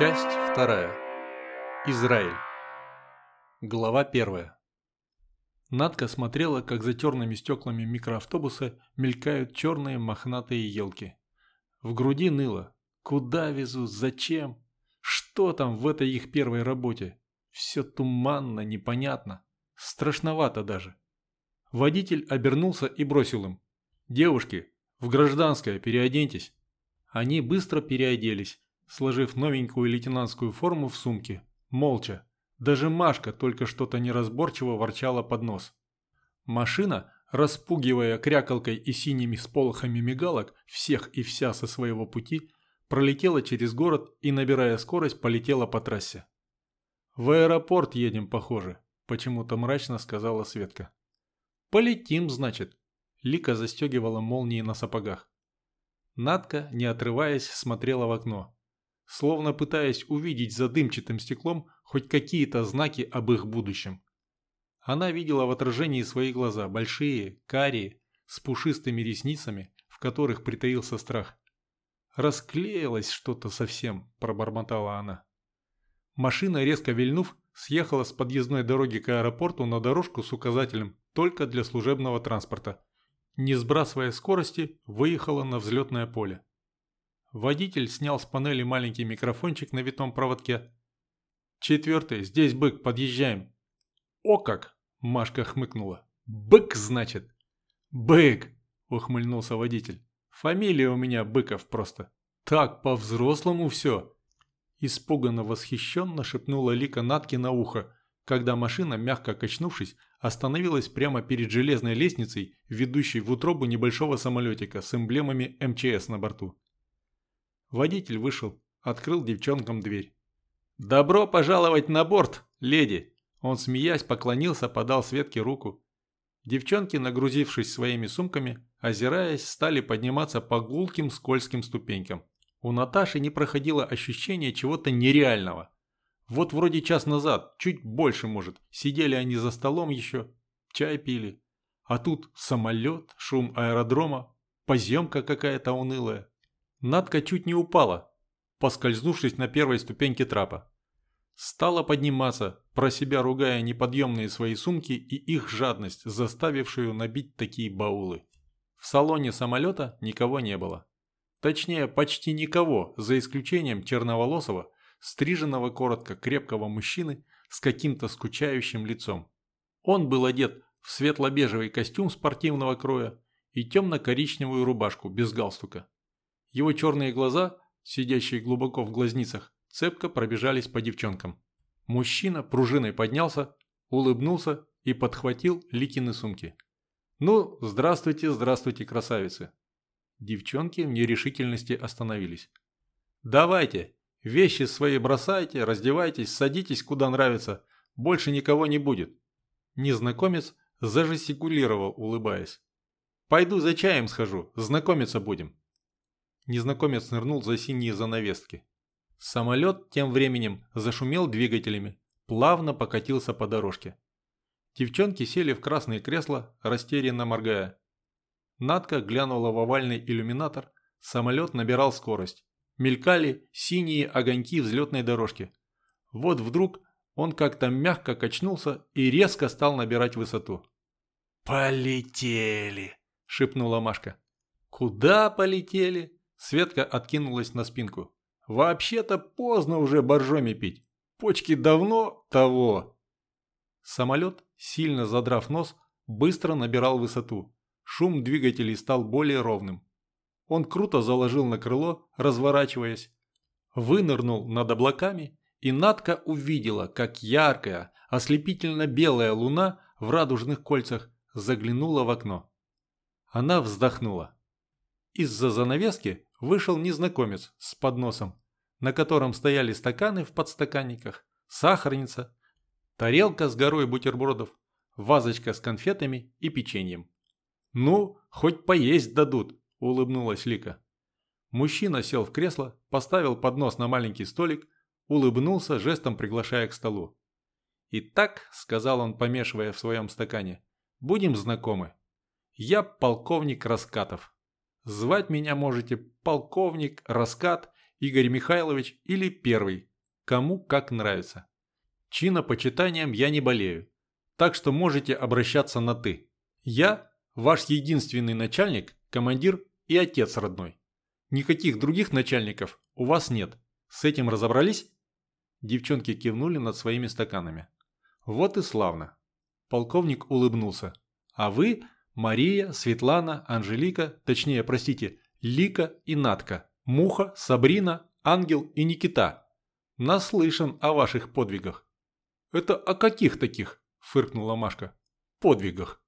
Часть вторая. Израиль. Глава первая. Надка смотрела, как за черными стеклами микроавтобуса мелькают черные мохнатые елки. В груди ныло. Куда везут? Зачем? Что там в этой их первой работе? Все туманно, непонятно. Страшновато даже. Водитель обернулся и бросил им. «Девушки, в гражданское переоденьтесь». Они быстро переоделись, сложив новенькую лейтенантскую форму в сумке. Молча. Даже Машка только что-то неразборчиво ворчала под нос. Машина, распугивая крякалкой и синими сполохами мигалок всех и вся со своего пути, пролетела через город и, набирая скорость, полетела по трассе. «В аэропорт едем, похоже», – почему-то мрачно сказала Светка. «Полетим, значит», – Лика застегивала молнии на сапогах. Надка, не отрываясь, смотрела в окно, словно пытаясь увидеть за дымчатым стеклом хоть какие-то знаки об их будущем. Она видела в отражении свои глаза, большие, карие, с пушистыми ресницами, в которых притаился страх. «Расклеилось что-то совсем», – пробормотала она. Машина, резко вильнув, съехала с подъездной дороги к аэропорту на дорожку с указателем «Только для служебного транспорта». Не сбрасывая скорости, выехала на взлетное поле. Водитель снял с панели маленький микрофончик на витом проводке. «Четвертый, здесь бык, подъезжаем». «О как!» – Машка хмыкнула. «Бык, значит?» «Бык!» – ухмыльнулся водитель. «Фамилия у меня Быков просто. Так по-взрослому все!» Испуганно восхищенно шепнула Лика Натки на ухо, когда машина, мягко качнувшись, остановилась прямо перед железной лестницей, ведущей в утробу небольшого самолетика с эмблемами МЧС на борту. Водитель вышел, открыл девчонкам дверь. «Добро пожаловать на борт, леди!» Он, смеясь, поклонился, подал Светке руку. Девчонки, нагрузившись своими сумками, озираясь, стали подниматься по гулким скользким ступенькам. У Наташи не проходило ощущение чего-то нереального. Вот вроде час назад, чуть больше может, сидели они за столом еще, чай пили. А тут самолет, шум аэродрома, поземка какая-то унылая. Надка чуть не упала, поскользнувшись на первой ступеньке трапа. Стала подниматься, про себя ругая неподъемные свои сумки и их жадность, заставившую набить такие баулы. В салоне самолета никого не было. Точнее, почти никого, за исключением черноволосого, стриженного коротко крепкого мужчины с каким-то скучающим лицом. Он был одет в светло-бежевый костюм спортивного кроя и темно-коричневую рубашку без галстука. Его черные глаза, сидящие глубоко в глазницах, цепко пробежались по девчонкам. Мужчина пружиной поднялся, улыбнулся и подхватил Ликины сумки. «Ну, здравствуйте, здравствуйте, красавицы!» Девчонки в нерешительности остановились. «Давайте, вещи свои бросайте, раздевайтесь, садитесь куда нравится, больше никого не будет». Незнакомец зажестикулировал, улыбаясь. «Пойду за чаем схожу, знакомиться будем». Незнакомец нырнул за синие занавески. Самолет тем временем зашумел двигателями, плавно покатился по дорожке. Девчонки сели в красные кресла, растерянно моргая. Надка глянула в овальный иллюминатор, самолет набирал скорость. Мелькали синие огоньки взлетной дорожки. Вот вдруг он как-то мягко качнулся и резко стал набирать высоту. «Полетели!» – шепнула Машка. «Куда полетели?» Светка откинулась на спинку. «Вообще-то поздно уже боржоми пить. Почки давно того». Самолет, сильно задрав нос, быстро набирал высоту. Шум двигателей стал более ровным. Он круто заложил на крыло, разворачиваясь. Вынырнул над облаками, и Надка увидела, как яркая, ослепительно-белая луна в радужных кольцах заглянула в окно. Она вздохнула. Из-за занавески вышел незнакомец с подносом, на котором стояли стаканы в подстаканниках, сахарница, тарелка с горой бутербродов, вазочка с конфетами и печеньем. «Ну, хоть поесть дадут», – улыбнулась Лика. Мужчина сел в кресло, поставил поднос на маленький столик, улыбнулся, жестом приглашая к столу. «Итак», – сказал он, помешивая в своем стакане, – «будем знакомы. Я полковник Раскатов. Звать меня можете полковник, Раскат Игорь Михайлович или первый, кому как нравится. Чинопочитанием я не болею, так что можете обращаться на «ты». Я – ваш единственный начальник, командир и отец родной. Никаких других начальников у вас нет. С этим разобрались? Девчонки кивнули над своими стаканами. Вот и славно. Полковник улыбнулся. А вы – Мария, Светлана, Анжелика, точнее, простите, Лика и Натка, Муха, Сабрина, Ангел и Никита. Наслышан о ваших подвигах. Это о каких таких? Фыркнула Машка. Подвигах.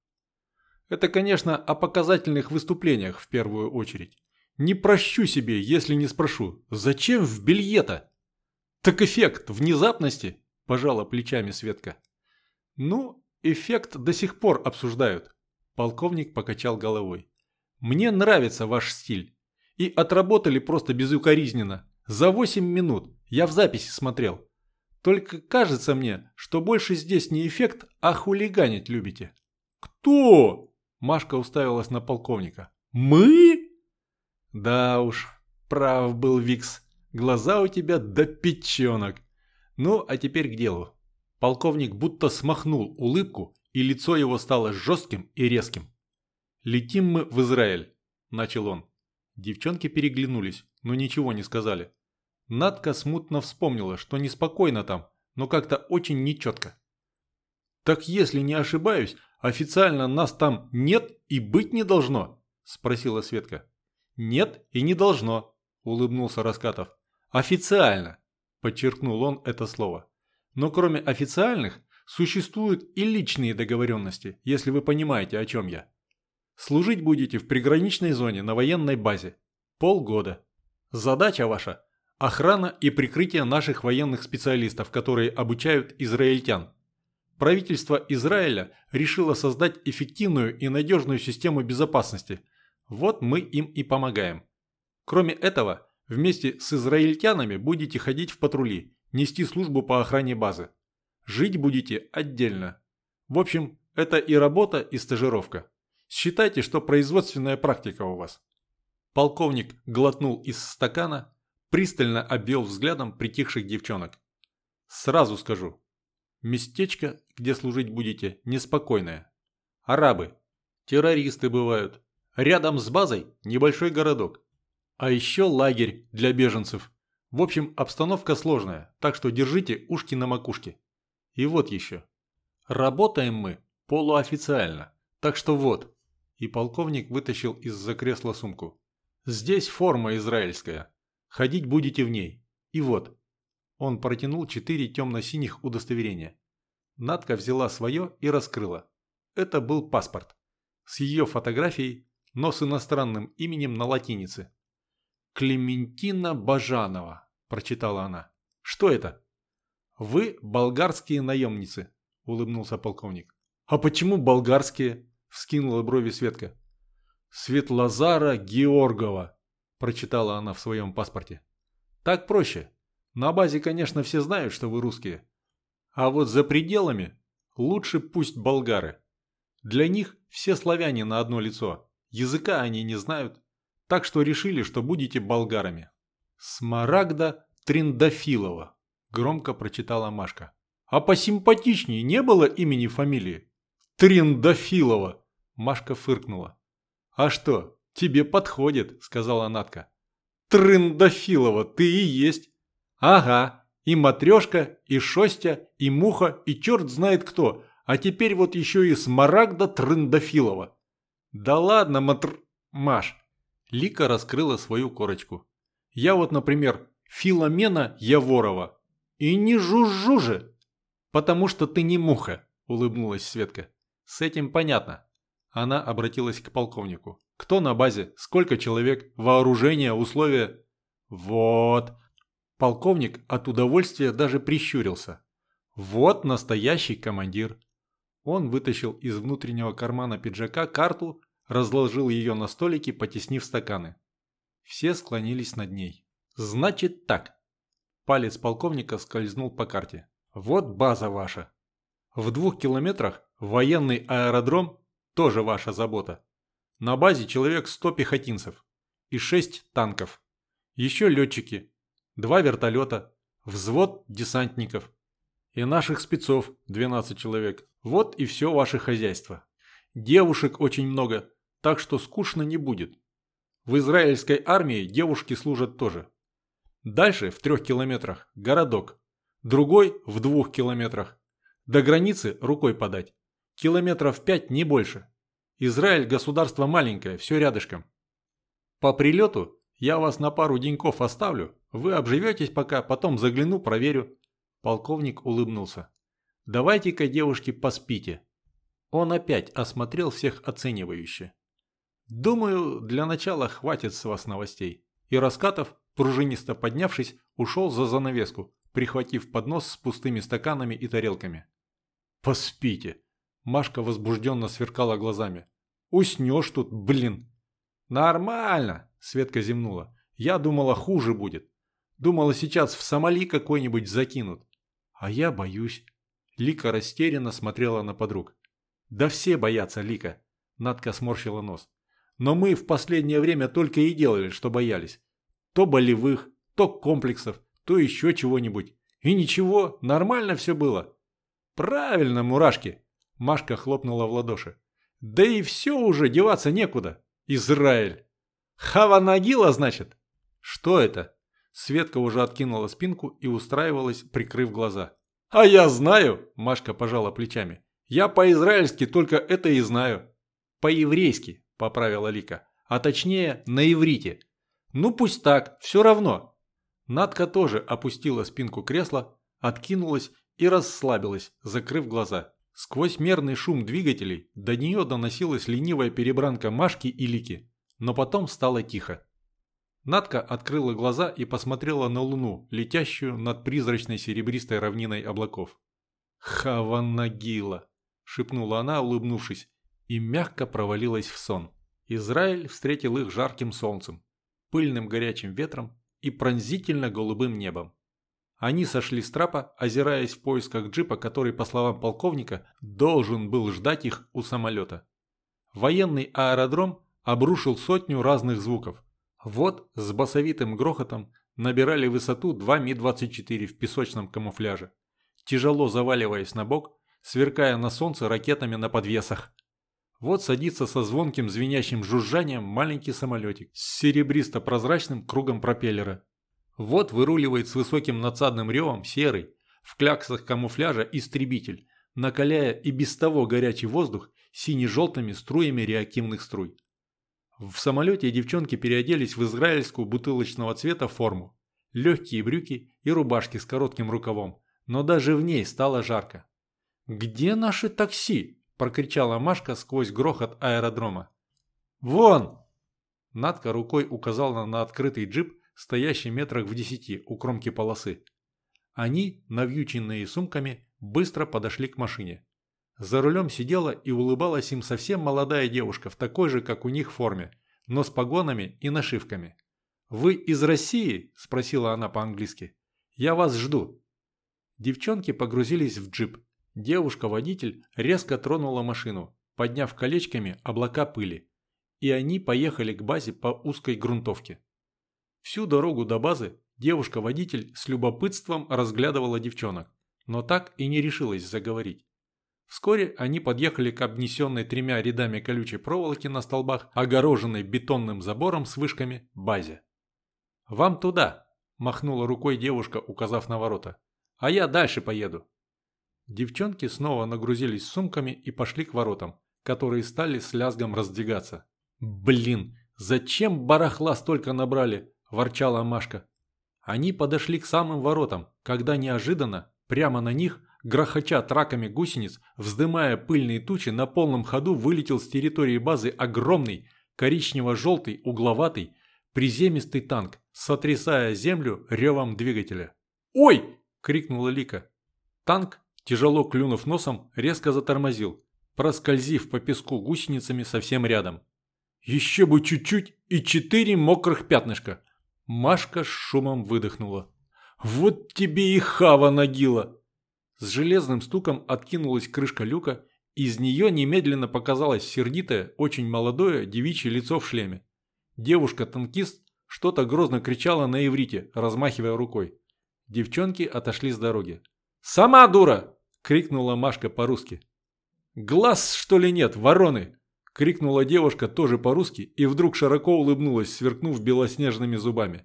Это, конечно, о показательных выступлениях в первую очередь. Не прощу себе, если не спрошу, зачем в белье-то? Так эффект внезапности, пожала плечами Светка. Ну, эффект до сих пор обсуждают. Полковник покачал головой. Мне нравится ваш стиль. И отработали просто безукоризненно. За 8 минут. Я в записи смотрел. Только кажется мне, что больше здесь не эффект, а хулиганить любите. Кто? Машка уставилась на полковника. Мы? Да уж, прав был Викс. Глаза у тебя до печенок. Ну, а теперь к делу. Полковник будто смахнул улыбку, и лицо его стало жестким и резким. «Летим мы в Израиль», – начал он. Девчонки переглянулись, но ничего не сказали. Надка смутно вспомнила, что неспокойно там, но как-то очень нечетко. «Так если не ошибаюсь, официально нас там нет и быть не должно?» – спросила Светка. «Нет и не должно», – улыбнулся Раскатов. «Официально», – подчеркнул он это слово. «Но кроме официальных, существуют и личные договоренности, если вы понимаете, о чем я. Служить будете в приграничной зоне на военной базе. Полгода. Задача ваша – охрана и прикрытие наших военных специалистов, которые обучают израильтян. Правительство Израиля решило создать эффективную и надежную систему безопасности. Вот мы им и помогаем. Кроме этого, вместе с израильтянами будете ходить в патрули, нести службу по охране базы. Жить будете отдельно. В общем, это и работа, и стажировка. Считайте, что производственная практика у вас. Полковник глотнул из стакана, пристально обвел взглядом притихших девчонок. Сразу скажу. Местечко, где служить будете, неспокойное. Арабы. Террористы бывают. Рядом с базой небольшой городок. А еще лагерь для беженцев. В общем, обстановка сложная, так что держите ушки на макушке. И вот еще. Работаем мы полуофициально. Так что вот, и полковник вытащил из-за кресла сумку. «Здесь форма израильская. Ходить будете в ней. И вот». Он протянул четыре темно-синих удостоверения. Надка взяла свое и раскрыла. Это был паспорт. С ее фотографией, но с иностранным именем на латинице. «Клементина Бажанова», – прочитала она. «Что это?» «Вы болгарские наемницы», – улыбнулся полковник. «А почему болгарские?» вскинула брови Светка. «Светлозара Георгова», – прочитала она в своем паспорте. «Так проще. На базе, конечно, все знают, что вы русские. А вот за пределами лучше пусть болгары. Для них все славяне на одно лицо. Языка они не знают. Так что решили, что будете болгарами». «Смарагда Триндафилова», – громко прочитала Машка. «А посимпатичнее не было имени-фамилии?» «Триндафилова», Машка фыркнула. «А что, тебе подходит», — сказала Натка. «Трындофилова, ты и есть». «Ага, и матрешка, и шостя, и муха, и черт знает кто, а теперь вот еще и смарагда Трындофилова». «Да ладно, матр... Маш». Лика раскрыла свою корочку. «Я вот, например, Филомена Яворова. И не жужжу же!» «Потому что ты не муха», — улыбнулась Светка. «С этим понятно. Она обратилась к полковнику. «Кто на базе? Сколько человек? Вооружение? Условия?» «Вот». Полковник от удовольствия даже прищурился. «Вот настоящий командир». Он вытащил из внутреннего кармана пиджака карту, разложил ее на столике, потеснив стаканы. Все склонились над ней. «Значит так». Палец полковника скользнул по карте. «Вот база ваша. В двух километрах военный аэродром тоже ваша забота. На базе человек 100 пехотинцев и 6 танков. Еще летчики, два вертолета, взвод десантников. И наших спецов 12 человек. Вот и все ваше хозяйство. Девушек очень много, так что скучно не будет. В израильской армии девушки служат тоже. Дальше, в трех километрах, городок. Другой в двух километрах. До границы рукой подать. Километров пять, не больше. Израиль государство маленькое, все рядышком. По прилету я вас на пару деньков оставлю, вы обживетесь пока, потом загляну, проверю. Полковник улыбнулся. Давайте-ка, девушки, поспите. Он опять осмотрел всех оценивающе. Думаю, для начала хватит с вас новостей. И Раскатов, пружинисто поднявшись, ушел за занавеску, прихватив поднос с пустыми стаканами и тарелками. «Поспите!» Машка возбужденно сверкала глазами. «Уснешь тут, блин!» «Нормально!» – Светка зевнула. «Я думала, хуже будет. Думала, сейчас в Сомали какой-нибудь закинут. А я боюсь». Лика растерянно смотрела на подруг. «Да все боятся, Лика!» Надка сморщила нос. «Но мы в последнее время только и делали, что боялись. То болевых, то комплексов, то еще чего-нибудь. И ничего, нормально все было. Правильно, мурашки. Машка хлопнула в ладоши. Да и все уже, деваться некуда. Израиль. Хава Нагила, значит? Что это? Светка уже откинула спинку и устраивалась, прикрыв глаза. «А я знаю!» – Машка пожала плечами. «Я по-израильски только это и знаю». «По-еврейски», – поправила Лика. «А точнее, на иврите. Ну пусть так, все равно». Надка тоже опустила спинку кресла, откинулась и расслабилась, закрыв глаза. Сквозь мерный шум двигателей до нее доносилась ленивая перебранка Машки и Лики, но потом стало тихо. Надка открыла глаза и посмотрела на луну, летящую над призрачной серебристой равниной облаков. «Хаванагила!» – шепнула она, улыбнувшись, и мягко провалилась в сон. Израиль встретил их жарким солнцем, пыльным горячим ветром и пронзительно голубым небом. Они сошли с трапа, озираясь в поисках джипа, который, по словам полковника, должен был ждать их у самолета. Военный аэродром обрушил сотню разных звуков. Вот с басовитым грохотом набирали высоту два Ми-24 в песочном камуфляже, тяжело заваливаясь на бок, сверкая на солнце ракетами на подвесах. Вот садится со звонким звенящим жужжанием маленький самолетик с серебристо-прозрачным кругом пропеллера. Вот выруливает с высоким надсадным ревом серый, в кляксах камуфляжа истребитель, накаляя и без того горячий воздух сине-желтыми струями реактивных струй. В самолете девчонки переоделись в израильскую бутылочного цвета форму. Легкие брюки и рубашки с коротким рукавом, но даже в ней стало жарко. «Где наши такси?» – прокричала Машка сквозь грохот аэродрома. «Вон!» Надка рукой указала на открытый джип, стоящий метрах в десяти у кромки полосы. Они, навьюченные сумками, быстро подошли к машине. За рулем сидела и улыбалась им совсем молодая девушка в такой же, как у них, форме, но с погонами и нашивками. «Вы из России?» – спросила она по-английски. «Я вас жду». Девчонки погрузились в джип. Девушка-водитель резко тронула машину, подняв колечками облака пыли. И они поехали к базе по узкой грунтовке. Всю дорогу до базы девушка-водитель с любопытством разглядывала девчонок, но так и не решилась заговорить. Вскоре они подъехали к обнесенной тремя рядами колючей проволоки на столбах, огороженной бетонным забором с вышками, базе. «Вам туда!» – махнула рукой девушка, указав на ворота. «А я дальше поеду». Девчонки снова нагрузились сумками и пошли к воротам, которые стали с лязгом раздвигаться. «Блин, зачем барахла столько набрали?» ворчала Машка. Они подошли к самым воротам, когда неожиданно, прямо на них, грохоча траками гусениц, вздымая пыльные тучи, на полном ходу вылетел с территории базы огромный, коричнево-желтый, угловатый, приземистый танк, сотрясая землю ревом двигателя. «Ой!» – крикнула Лика. Танк, тяжело клюнув носом, резко затормозил, проскользив по песку гусеницами совсем рядом. «Еще бы чуть-чуть и четыре мокрых пятнышка!» Машка с шумом выдохнула. «Вот тебе и хава нагила!» С железным стуком откинулась крышка люка, из нее немедленно показалось сердитое, очень молодое девичье лицо в шлеме. Девушка-танкист что-то грозно кричала на иврите, размахивая рукой. Девчонки отошли с дороги. «Сама дура!» – крикнула Машка по-русски. «Глаз, что ли, нет, вороны?» – крикнула девушка тоже по-русски и вдруг широко улыбнулась, сверкнув белоснежными зубами.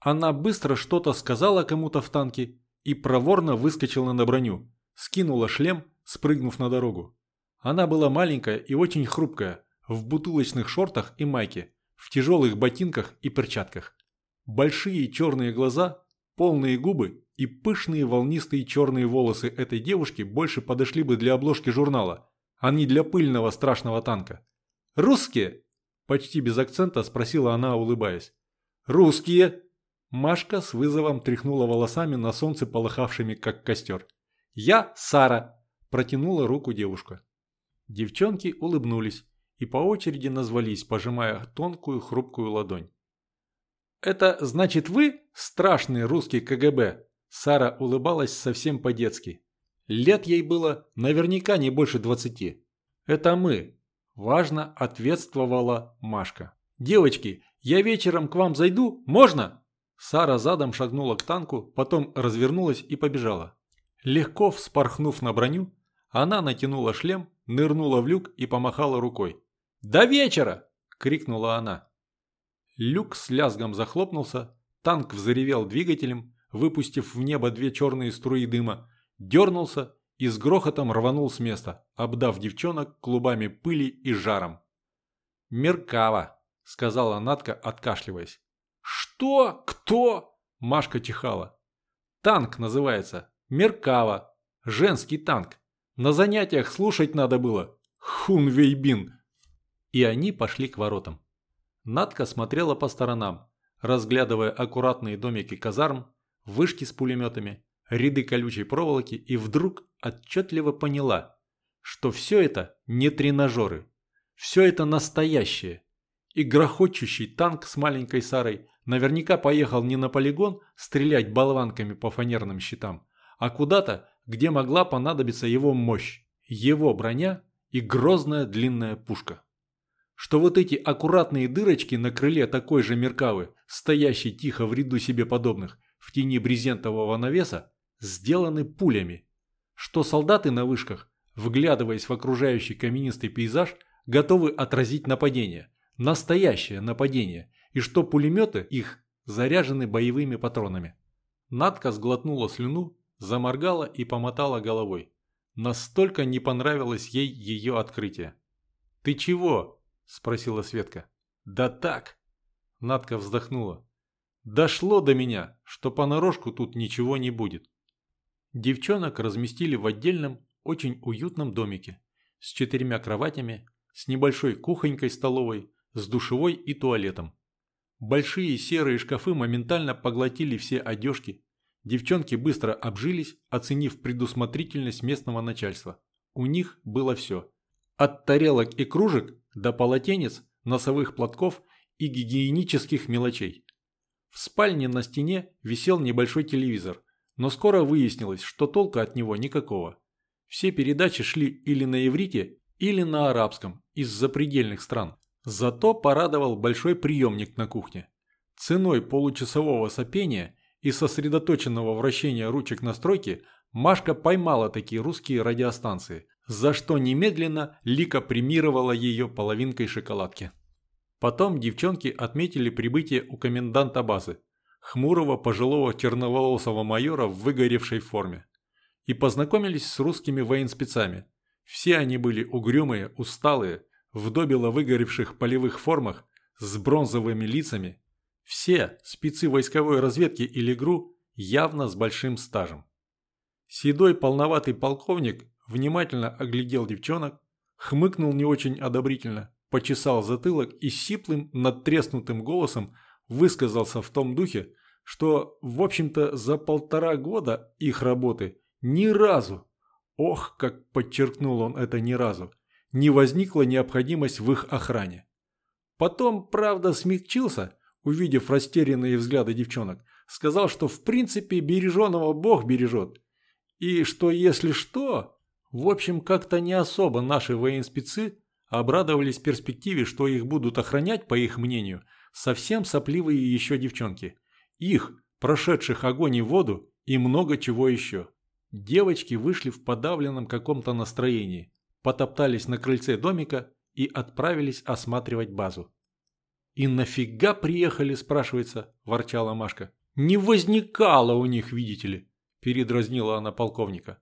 Она быстро что-то сказала кому-то в танке и проворно выскочила на броню, скинула шлем, спрыгнув на дорогу. Она была маленькая и очень хрупкая, в бутылочных шортах и майке, в тяжелых ботинках и перчатках. Большие черные глаза, полные губы и пышные волнистые черные волосы этой девушки больше подошли бы для обложки журнала, а не для пыльного страшного танка. «Русские?» – почти без акцента спросила она, улыбаясь. «Русские!» Машка с вызовом тряхнула волосами на солнце, полыхавшими как костер. «Я Сара!» – протянула руку девушка. Девчонки улыбнулись и по очереди назвались, пожимая тонкую хрупкую ладонь. «Это значит вы страшный русский КГБ?» Сара улыбалась совсем по-детски. Лет ей было наверняка не больше двадцати. «Это мы», – важно ответствовала Машка. «Девочки, я вечером к вам зайду, можно?» Сара задом шагнула к танку, потом развернулась и побежала. Легко вспорхнув на броню, она натянула шлем, нырнула в люк и помахала рукой. «До вечера!» – крикнула она. Люк с лязгом захлопнулся, танк взревел двигателем, выпустив в небо две черные струи дыма, дернулся и с грохотом рванул с места, обдав девчонок клубами пыли и жаром. «Меркава», – сказала Натка, откашливаясь. «Что? Кто?» – Машка чихала. «Танк называется. Меркава. Женский танк. На занятиях слушать надо было. Хунвейбин». И они пошли к воротам. Натка смотрела по сторонам, разглядывая аккуратные домики казарм, вышки с пулеметами, ряды колючей проволоки и вдруг отчетливо поняла, что все это не тренажеры. Все это настоящее. И грохочущий танк с маленькой Сарой наверняка поехал не на полигон стрелять болванками по фанерным щитам, а куда-то, где могла понадобиться его мощь, его броня и грозная длинная пушка что вот эти аккуратные дырочки на крыле такой же меркавы, стоящей тихо в ряду себе подобных, в тени брезентового навеса, сделаны пулями. Что солдаты на вышках, вглядываясь в окружающий каменистый пейзаж, готовы отразить нападение, настоящее нападение, и что пулеметы их заряжены боевыми патронами. Надка сглотнула слюну, заморгала и помотала головой. Настолько не понравилось ей ее открытие. «Ты чего?» – спросила Светка. «Да так!» – Надка вздохнула. «Дошло до меня, что понарошку тут ничего не будет». Девчонок разместили в отдельном, очень уютном домике с четырьмя кроватями, с небольшой кухонькой-столовой, с душевой и туалетом. Большие серые шкафы моментально поглотили все одежки. Девчонки быстро обжились, оценив предусмотрительность местного начальства. У них было все. От тарелок и кружек до полотенец, носовых платков и гигиенических мелочей. В спальне на стене висел небольшой телевизор, но скоро выяснилось, что толка от него никакого. Все передачи шли или на иврите, или на арабском, из запредельных стран. Зато порадовал большой приемник на кухне. Ценой получасового сопения и сосредоточенного вращения ручек настройки Машка поймала такие русские радиостанции, за что немедленно Лика премировала ее половинкой шоколадки. Потом девчонки отметили прибытие у коменданта базы, хмурого пожилого черноволосого майора в выгоревшей форме, и познакомились с русскими военспецами. Все они были угрюмые, усталые, в добело выгоревших полевых формах, с бронзовыми лицами. Все спецы войсковой разведки или ГРУ явно с большим стажем. Седой полноватый полковник внимательно оглядел девчонок, хмыкнул не очень одобрительно, почесал затылок и сиплым, надтреснутым голосом высказался в том духе, что, в общем-то, за полтора года их работы ни разу, ох, как подчеркнул он это ни разу, не возникла необходимость в их охране. Потом, правда, смягчился, увидев растерянные взгляды девчонок, сказал, что в принципе береженого Бог бережет, и что если что, в общем, как-то не особо наши военспецы обрадовались перспективе, что их будут охранять, по их мнению, совсем сопливые еще девчонки. Их, прошедших огонь и воду, и много чего еще. Девочки вышли в подавленном каком-то настроении, потоптались на крыльце домика и отправились осматривать базу. «И нафига приехали?» – спрашивается, – ворчала Машка. «Не возникало у них, видите ли», – передразнила она полковника.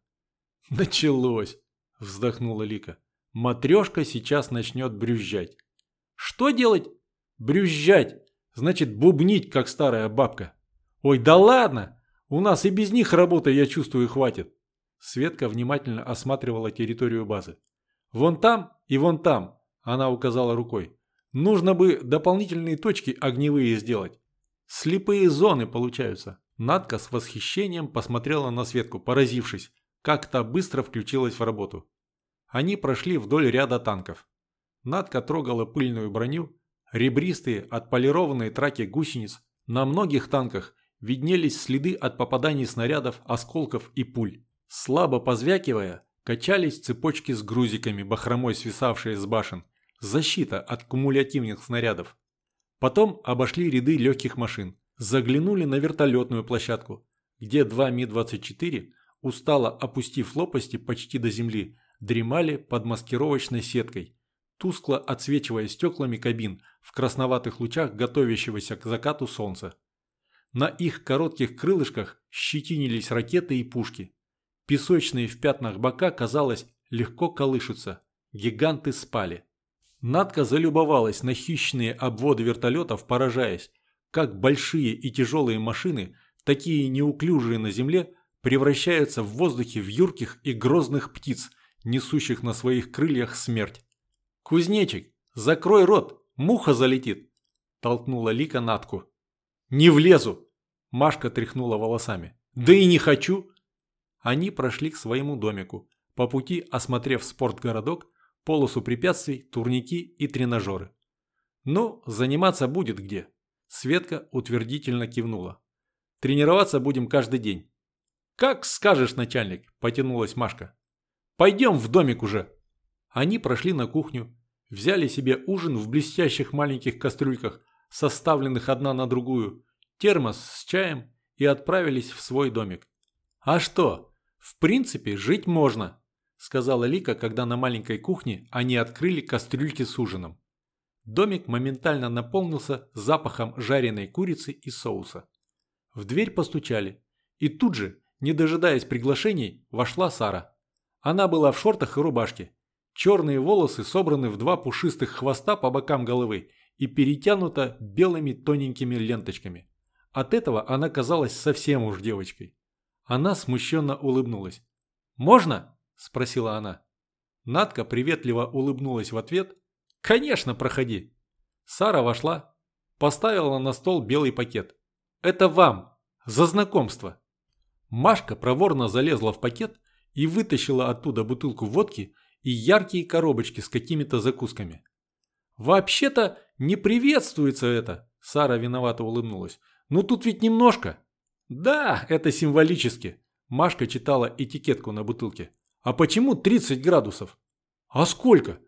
«Началось», – вздохнула Лика. «Матрешка сейчас начнет брюзжать». «Что делать?» «Брюзжать, значит бубнить, как старая бабка». «Ой, да ладно! У нас и без них работы, я чувствую, хватит». Светка внимательно осматривала территорию базы. «Вон там и вон там», – она указала рукой. Нужно бы дополнительные точки огневые сделать. Слепые зоны получаются. Надка с восхищением посмотрела на Светку, поразившись, как та быстро включилась в работу. Они прошли вдоль ряда танков. Надка трогала пыльную броню, ребристые, отполированные траки гусениц. На многих танках виднелись следы от попаданий снарядов, осколков и пуль. Слабо позвякивая, качались цепочки с грузиками, бахромой свисавшие с башен – защита от кумулятивных снарядов. Потом обошли ряды легких машин, заглянули на вертолетную площадку, где два Ми-24, устало опустив лопасти почти до земли, дремали под маскировочной сеткой, тускло отсвечивая стеклами кабин в красноватых лучах готовящегося к закату солнца. На их коротких крылышках щетинились ракеты и пушки. Песочные в пятнах бока, казалось, легко колышутся. Гиганты спали. Надка залюбовалась на хищные обводы вертолетов, поражаясь, как большие и тяжелые машины, такие неуклюжие на земле, превращаются в воздухе в юрких и грозных птиц, несущих на своих крыльях смерть. «Кузнечик, закрой рот, муха залетит!» – толкнула Лика Натку. «Не влезу!» – Машка тряхнула волосами. «Да и не хочу!» Они прошли к своему домику, по пути осмотрев спортгородок полосу препятствий, турники и тренажеры. Ну, заниматься будет где. Светка утвердительно кивнула. Тренироваться будем каждый день. Как скажешь, начальник, потянулась Машка. Пойдем в домик уже. Они прошли на кухню, взяли себе ужин в блестящих маленьких кастрюльках, составленных одна на другую, термос с чаем и отправились в свой домик. А что, в принципе, жить можно сказала Лика, когда на маленькой кухне они открыли кастрюльки с ужином. Домик моментально наполнился запахом жареной курицы и соуса. В дверь постучали, и тут же, не дожидаясь приглашений, вошла Сара. Она была в шортах и рубашке. Черные волосы собраны в два пушистых хвоста по бокам головы и перетянута белыми тоненькими ленточками. От этого она казалась совсем уж девочкой. Она смущенно улыбнулась. «Можно?» – спросила она. Надка приветливо улыбнулась в ответ. «Конечно, проходи!» Сара вошла, поставила на стол белый пакет. «Это вам! За знакомство!» Машка проворно залезла в пакет и вытащила оттуда бутылку водки и яркие коробочки с какими-то закусками. «Вообще-то не приветствуется это!» Сара виновато улыбнулась. «Ну тут ведь немножко!» «Да, это символически!» Машка читала этикетку на бутылке. «А почему 30 градусов?» «А сколько?»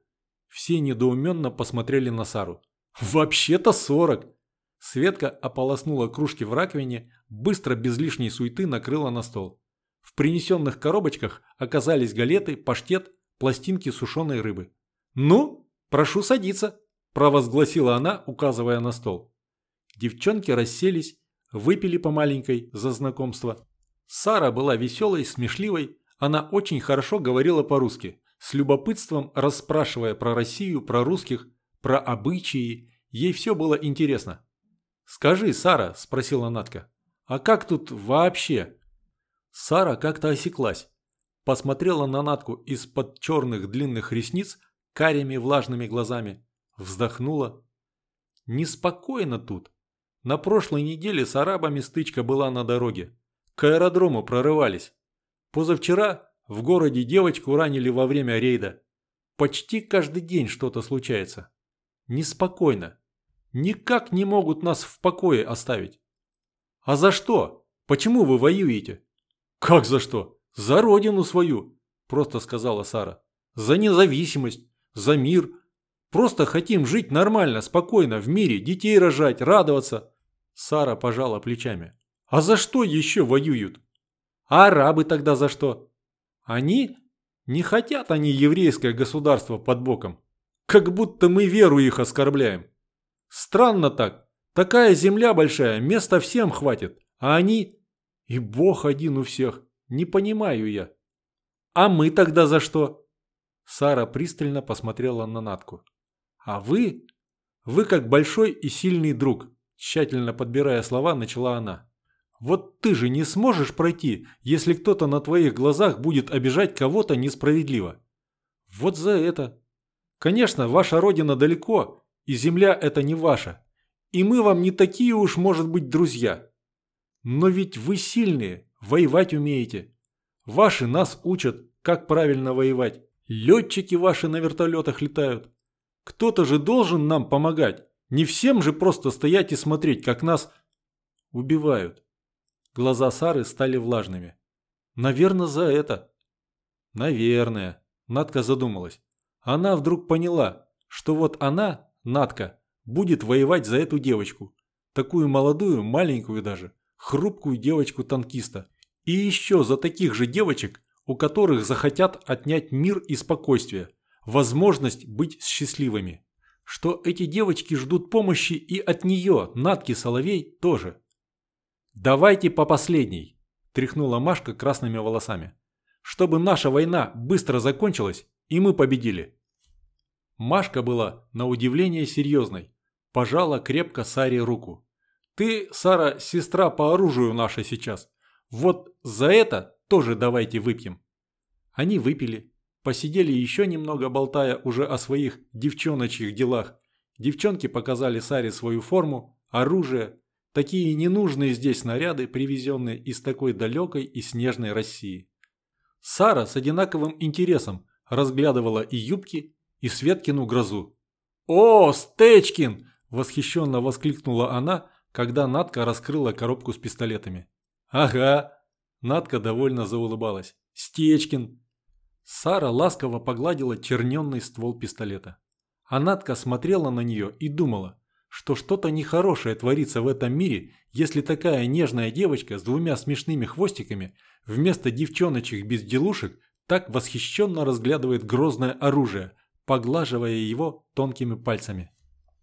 Все недоуменно посмотрели на Сару. «Вообще-то 40!» Светка ополоснула кружки в раковине, быстро без лишней суеты накрыла на стол. В принесенных коробочках оказались галеты, паштет, пластинки сушеной рыбы. «Ну, прошу садиться», – провозгласила она, указывая на стол. Девчонки расселись, выпили по маленькой за знакомство. Сара была веселой, смешливой, она очень хорошо говорила по-русски, с любопытством расспрашивая про Россию, про русских, про обычаи. Ей все было интересно. «Скажи, Сара», – спросила Натка, – «а как тут вообще?» Сара как-то осеклась. Посмотрела на Натку из-под черных длинных ресниц карими влажными глазами. Вздохнула. «Неспокойно тут. На прошлой неделе с арабами стычка была на дороге. К аэродрому прорывались. Позавчера в городе девочку ранили во время рейда. Почти каждый день что-то случается. Неспокойно. Никак не могут нас в покое оставить. А за что? Почему вы воюете? Как за что? За родину свою, просто сказала Сара. За независимость, за мир. Просто хотим жить нормально, спокойно, в мире, детей рожать, радоваться. Сара пожала плечами. А за что еще воюют? А арабы тогда за что? Они? Не хотят они еврейское государство под боком. Как будто мы веру их оскорбляем. Странно так. Такая земля большая, места всем хватит. А они... И бог один у всех. Не понимаю я. А мы тогда за что? Сара пристально посмотрела на Натку. А вы? Вы как большой и сильный друг. Тщательно подбирая слова, начала она. Вот ты же не сможешь пройти, если кто-то на твоих глазах будет обижать кого-то несправедливо. Вот за это. Конечно, ваша родина далеко, и земля это не ваша. И мы вам не такие уж, может быть, друзья. Но ведь вы сильные, воевать умеете. Ваши нас учат, как правильно воевать. Летчики ваши на вертолетах летают. Кто-то же должен нам помогать. Не всем же просто стоять и смотреть, как нас убивают. Глаза Сары стали влажными. Наверное, за это. Наверное. Надка задумалась. Она вдруг поняла, что вот она, Надка, будет воевать за эту девочку. Такую молодую, маленькую даже, хрупкую девочку-танкиста. И еще за таких же девочек, у которых захотят отнять мир и спокойствие, возможность быть счастливыми. Что эти девочки ждут помощи и от нее, Натки Соловей, тоже. «Давайте по последней», – тряхнула Машка красными волосами. «Чтобы наша война быстро закончилась, и мы победили». Машка была, на удивление, серьезной. Пожала крепко Саре руку. «Ты, Сара, сестра по оружию наша сейчас. Вот за это тоже давайте выпьем». Они выпили, посидели еще немного, болтая уже о своих девчоночьих делах. Девчонки показали Саре свою форму, оружие, такие ненужные здесь наряды, привезенные из такой далекой и снежной России. Сара с одинаковым интересом разглядывала и юбки, и Светкину грозу. «О, Стечкин!» – восхищенно воскликнула она, когда Надка раскрыла коробку с пистолетами. «Ага!» – Надка довольно заулыбалась. «Стечкин!» Сара ласково погладила черненный ствол пистолета. А Надка смотрела на нее и думала, что что-то нехорошее творится в этом мире, если такая нежная девочка с двумя смешными хвостиками вместо девчоночек безделушек так восхищенно разглядывает грозное оружие, поглаживая его тонкими пальцами.